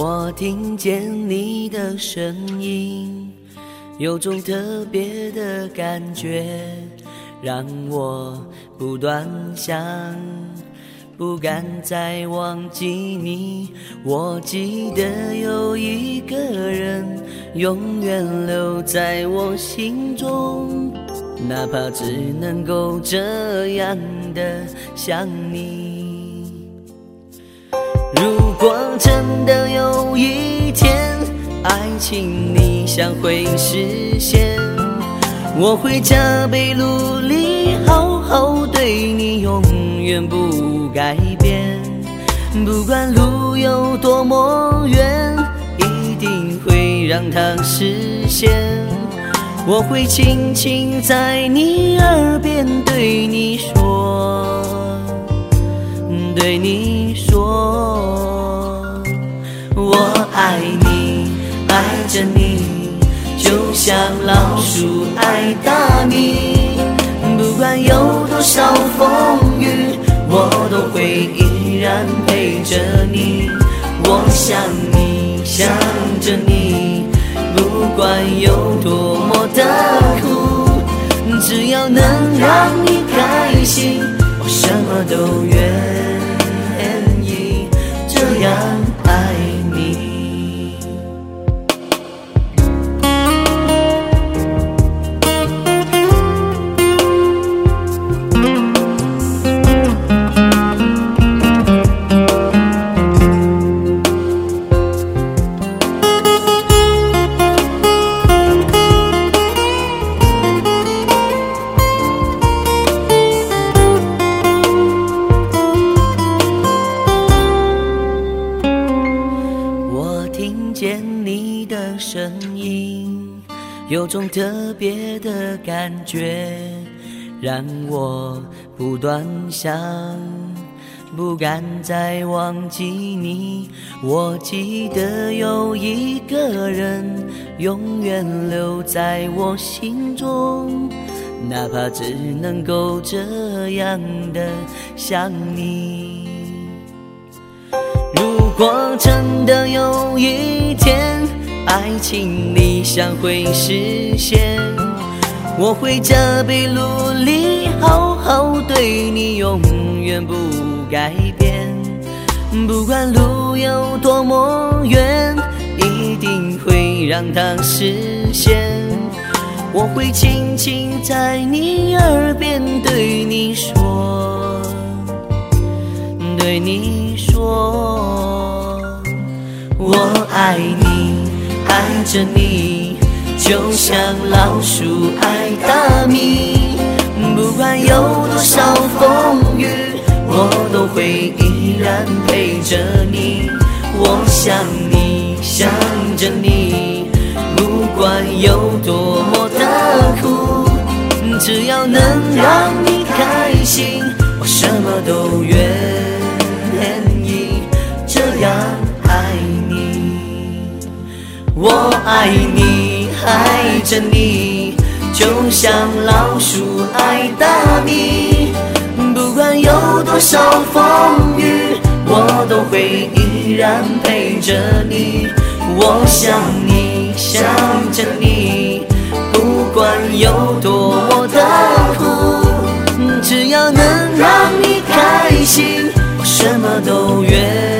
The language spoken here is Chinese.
我听见你的声音，有种特别的感觉，让我不断想，不敢再忘记你。我记得有一个人，永远留在我心中，哪怕只能够这样的想你。如果真的，爱情理想会实现，我会加倍努力，好好对你，永远不改变。不管路有多么远，一定会让它实现。我会轻轻在你耳边对你说，对你说，我爱你，着你，就像老鼠爱大米。不管有多少风雨，我都会依然陪着你。我想你，想着你，不管有多么的苦，只要能声音，有种特别的感觉，让我不断想，不敢再忘记你。我记得有一个人，永远留在我心中，哪怕只能够这样的想你。如果真的有一天，爱情理想会实现，我会加倍努力，好好对你，永远不改变。不管路有多么远，一定会让它实现。我会轻轻在你耳边对你说。对你说，我爱你，着你，就像老鼠爱大米。不管有多少风雨，我都会依然陪着你。我想你，想着你，不管有多么的苦，只要能让你开心，我什么都愿我爱你，爱着你，就像老鼠爱大米。不管有多少风雨，我都会依然陪着你。我想你，想着你，不管有多么的苦，只要能让你开心，我什么都愿